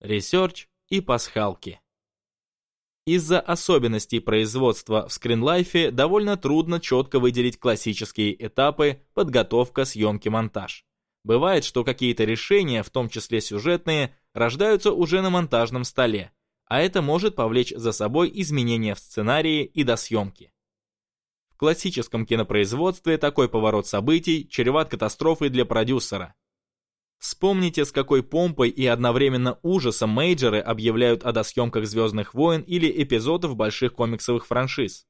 research и пасхалки. Из-за особенностей производства в скринлайфе довольно трудно четко выделить классические этапы подготовка, съемки, монтаж. Бывает, что какие-то решения, в том числе сюжетные, рождаются уже на монтажном столе, а это может повлечь за собой изменения в сценарии и до съемки. В классическом кинопроизводстве такой поворот событий чреват катастрофой для продюсера. Вспомните, с какой помпой и одновременно ужасом мейджеры объявляют о досъемках «Звездных войн» или эпизодов больших комиксовых франшиз.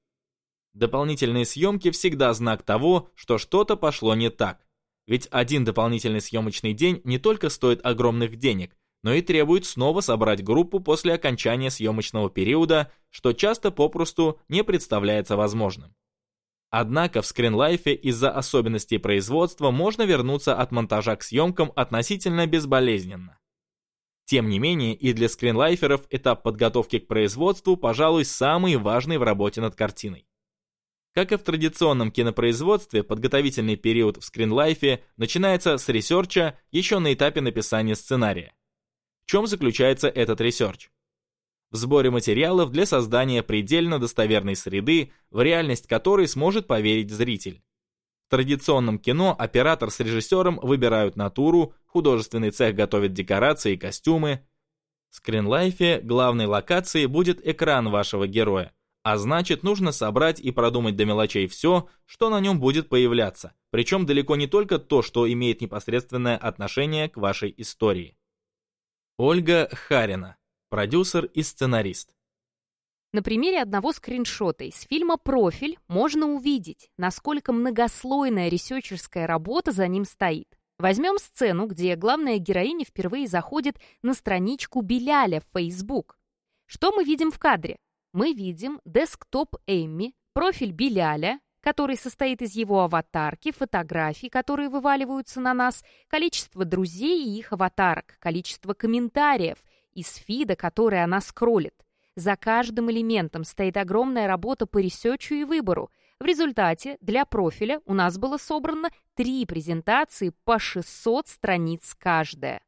Дополнительные съемки всегда знак того, что что-то пошло не так. Ведь один дополнительный съемочный день не только стоит огромных денег, но и требует снова собрать группу после окончания съемочного периода, что часто попросту не представляется возможным. Однако в скринлайфе из-за особенностей производства можно вернуться от монтажа к съемкам относительно безболезненно. Тем не менее, и для скринлайферов этап подготовки к производству, пожалуй, самый важный в работе над картиной. Как и в традиционном кинопроизводстве, подготовительный период в скринлайфе начинается с research а еще на этапе написания сценария. В чем заключается этот research? В сборе материалов для создания предельно достоверной среды, в реальность которой сможет поверить зритель. В традиционном кино оператор с режиссером выбирают натуру, художественный цех готовит декорации и костюмы. В скринлайфе главной локацией будет экран вашего героя, а значит нужно собрать и продумать до мелочей все, что на нем будет появляться, причем далеко не только то, что имеет непосредственное отношение к вашей истории. Ольга Харина продюсер и сценарист. На примере одного скриншота из фильма «Профиль» можно увидеть, насколько многослойная ресерчерская работа за ним стоит. Возьмем сцену, где главная героиня впервые заходит на страничку Беляля в Facebook. Что мы видим в кадре? Мы видим десктоп Эмми, профиль Беляля, который состоит из его аватарки, фотографий, которые вываливаются на нас, количество друзей и их аватарок, количество комментариев, из feed а, который она скроллит. За каждым элементом стоит огромная работа по research у и выбору. В результате для профиля у нас было собрано три презентации по 600 страниц каждая.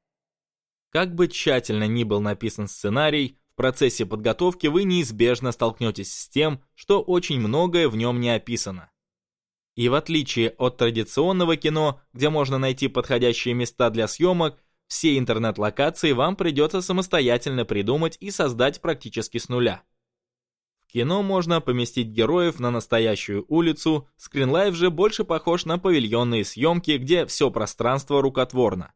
Как бы тщательно ни был написан сценарий, в процессе подготовки вы неизбежно столкнетесь с тем, что очень многое в нем не описано. И в отличие от традиционного кино, где можно найти подходящие места для съемок, все интернет-локации вам придется самостоятельно придумать и создать практически с нуля. В кино можно поместить героев на настоящую улицу, скринлайв же больше похож на павильонные съемки, где все пространство рукотворно.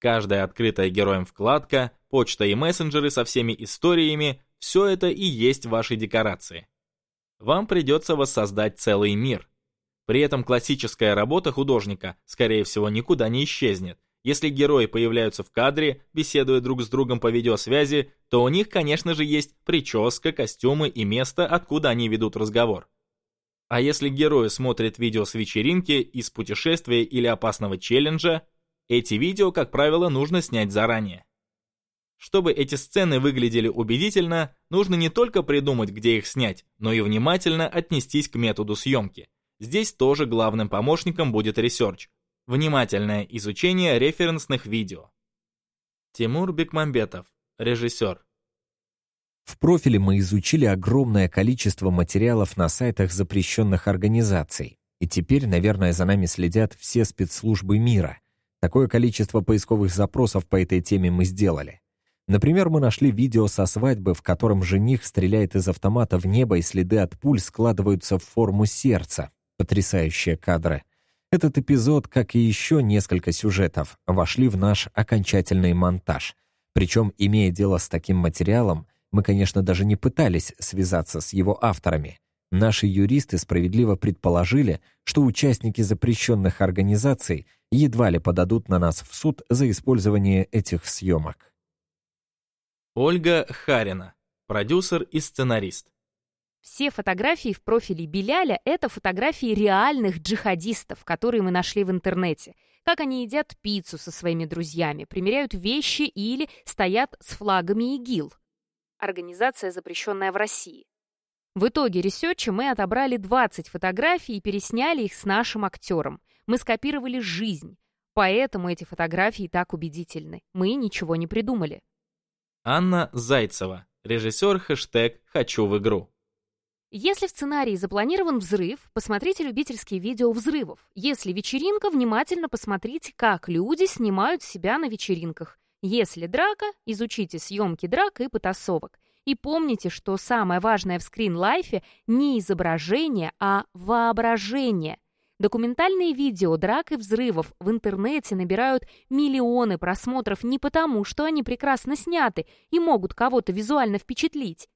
Каждая открытая героем вкладка, почта и мессенджеры со всеми историями – все это и есть ваши декорации. Вам придется воссоздать целый мир. При этом классическая работа художника, скорее всего, никуда не исчезнет, если герои появляются в кадре, беседуя друг с другом по видеосвязи, то у них, конечно же, есть прическа, костюмы и место, откуда они ведут разговор. А если герои смотрят видео с вечеринки, из путешествия или опасного челленджа, эти видео, как правило, нужно снять заранее. Чтобы эти сцены выглядели убедительно, нужно не только придумать, где их снять, но и внимательно отнестись к методу съемки. Здесь тоже главным помощником будет research, Внимательное изучение референсных видео. Тимур Бекмамбетов, режиссер. В профиле мы изучили огромное количество материалов на сайтах запрещенных организаций. И теперь, наверное, за нами следят все спецслужбы мира. Такое количество поисковых запросов по этой теме мы сделали. Например, мы нашли видео со свадьбы, в котором жених стреляет из автомата в небо, и следы от пуль складываются в форму сердца. Потрясающие кадры. Этот эпизод, как и еще несколько сюжетов, вошли в наш окончательный монтаж. Причем, имея дело с таким материалом, мы, конечно, даже не пытались связаться с его авторами. Наши юристы справедливо предположили, что участники запрещенных организаций едва ли подадут на нас в суд за использование этих съемок. Ольга Харина, продюсер и сценарист. Все фотографии в профиле Беляля — это фотографии реальных джихадистов, которые мы нашли в интернете. Как они едят пиццу со своими друзьями, примеряют вещи или стоят с флагами ИГИЛ. Организация, запрещенная в России. В итоге research а мы отобрали 20 фотографий и пересняли их с нашим актером. Мы скопировали жизнь. Поэтому эти фотографии так убедительны. Мы ничего не придумали. Анна Зайцева, режиссер хэштег «Хочу в игру». Если в сценарии запланирован взрыв, посмотрите любительские видео взрывов. Если вечеринка, внимательно посмотрите, как люди снимают себя на вечеринках. Если драка, изучите съемки драк и потасовок. И помните, что самое важное в скрин-лайфе не изображение, а воображение. Документальные видео драк и взрывов в интернете набирают миллионы просмотров не потому, что они прекрасно сняты и могут кого-то визуально впечатлить,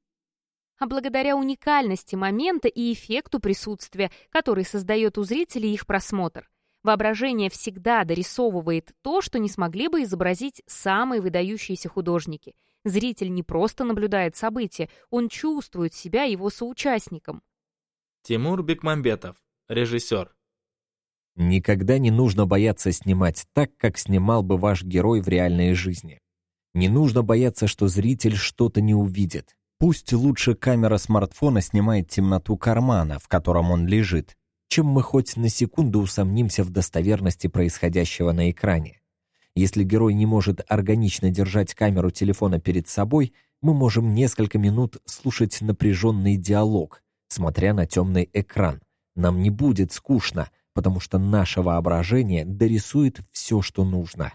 а благодаря уникальности момента и эффекту присутствия, который создает у зрителей их просмотр. Воображение всегда дорисовывает то, что не смогли бы изобразить самые выдающиеся художники. Зритель не просто наблюдает события, он чувствует себя его соучастником. Тимур Бекмамбетов, режиссер. Никогда не нужно бояться снимать так, как снимал бы ваш герой в реальной жизни. Не нужно бояться, что зритель что-то не увидит. Пусть лучше камера смартфона снимает темноту кармана, в котором он лежит, чем мы хоть на секунду усомнимся в достоверности происходящего на экране. Если герой не может органично держать камеру телефона перед собой, мы можем несколько минут слушать напряженный диалог, смотря на темный экран. Нам не будет скучно, потому что наше воображение дорисует все, что нужно.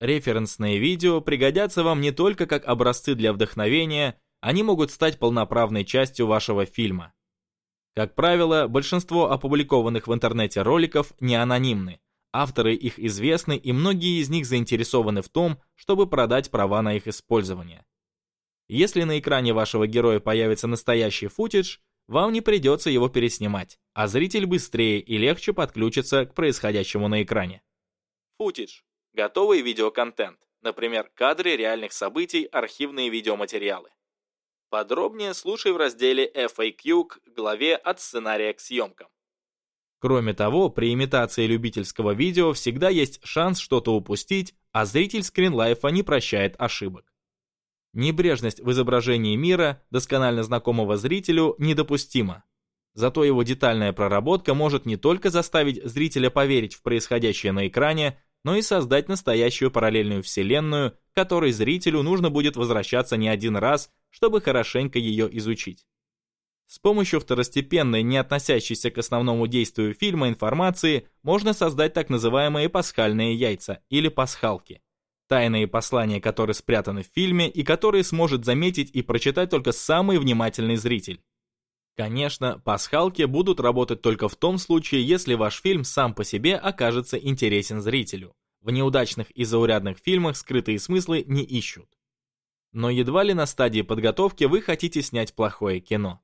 Референсные видео пригодятся вам не только как образцы для вдохновения, они могут стать полноправной частью вашего фильма. Как правило, большинство опубликованных в интернете роликов не анонимны. Авторы их известны, и многие из них заинтересованы в том, чтобы продать права на их использование. Если на экране вашего героя появится настоящий футидж, вам не придется его переснимать, а зритель быстрее и легче подключится к происходящему на экране. Футидж – готовый видеоконтент, например, кадры реальных событий, архивные видеоматериалы. Подробнее слушай в разделе FAQ к главе «От сценария к съемкам». Кроме того, при имитации любительского видео всегда есть шанс что-то упустить, а зритель скринлайфа не прощает ошибок. Небрежность в изображении мира, досконально знакомого зрителю, недопустима. Зато его детальная проработка может не только заставить зрителя поверить в происходящее на экране, но и создать настоящую параллельную вселенную, которой зрителю нужно будет возвращаться не один раз, чтобы хорошенько ее изучить. С помощью второстепенной, не относящейся к основному действию фильма информации, можно создать так называемые пасхальные яйца или пасхалки. Тайные послания, которые спрятаны в фильме и которые сможет заметить и прочитать только самый внимательный зритель. Конечно, пасхалки будут работать только в том случае, если ваш фильм сам по себе окажется интересен зрителю. В неудачных и заурядных фильмах скрытые смыслы не ищут. Но едва ли на стадии подготовки вы хотите снять плохое кино.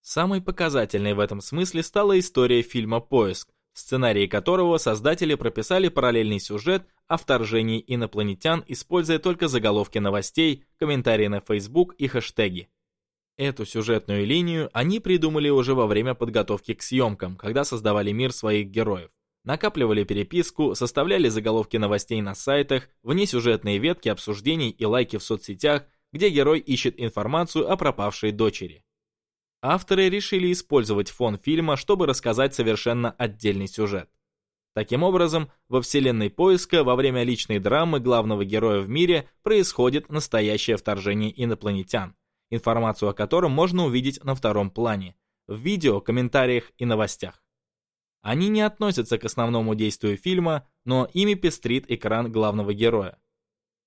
Самой показательной в этом смысле стала история фильма «Поиск», в сценарии которого создатели прописали параллельный сюжет о вторжении инопланетян, используя только заголовки новостей, комментарии на Facebook и хэштеги. Эту сюжетную линию они придумали уже во время подготовки к съемкам, когда создавали мир своих героев. Накапливали переписку, составляли заголовки новостей на сайтах, внесюжетные ветки обсуждений и лайки в соцсетях, где герой ищет информацию о пропавшей дочери. Авторы решили использовать фон фильма, чтобы рассказать совершенно отдельный сюжет. Таким образом, во вселенной поиска во время личной драмы главного героя в мире происходит настоящее вторжение инопланетян информацию о котором можно увидеть на втором плане, в видео, комментариях и новостях. Они не относятся к основному действию фильма, но ими пестрит экран главного героя.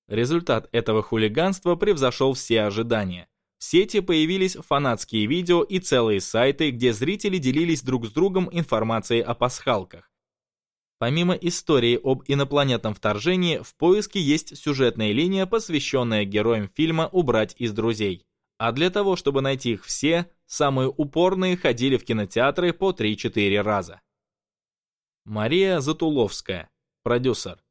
Результат этого хулиганства превзошел все ожидания. В сети появились фанатские видео и целые сайты, где зрители делились друг с другом информацией о пасхалках. Помимо истории об инопланетном вторжении, в поиске есть сюжетная линия, посвященная героям фильма «Убрать из друзей». А для того, чтобы найти их все, самые упорные ходили в кинотеатры по 3-4 раза. Мария Затуловская, продюсер.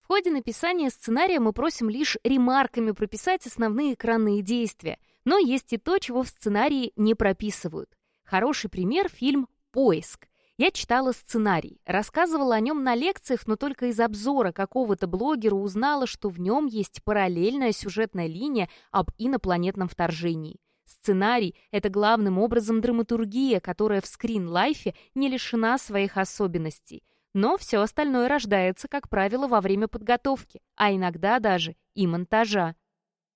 В ходе написания сценария мы просим лишь ремарками прописать основные экранные действия, но есть и то, чего в сценарии не прописывают. Хороший пример — фильм «Поиск». Я читала сценарий, рассказывала о нем на лекциях, но только из обзора какого-то блогера узнала, что в нем есть параллельная сюжетная линия об инопланетном вторжении. Сценарий — это главным образом драматургия, которая в скрин-лайфе не лишена своих особенностей. Но все остальное рождается, как правило, во время подготовки, а иногда даже и монтажа.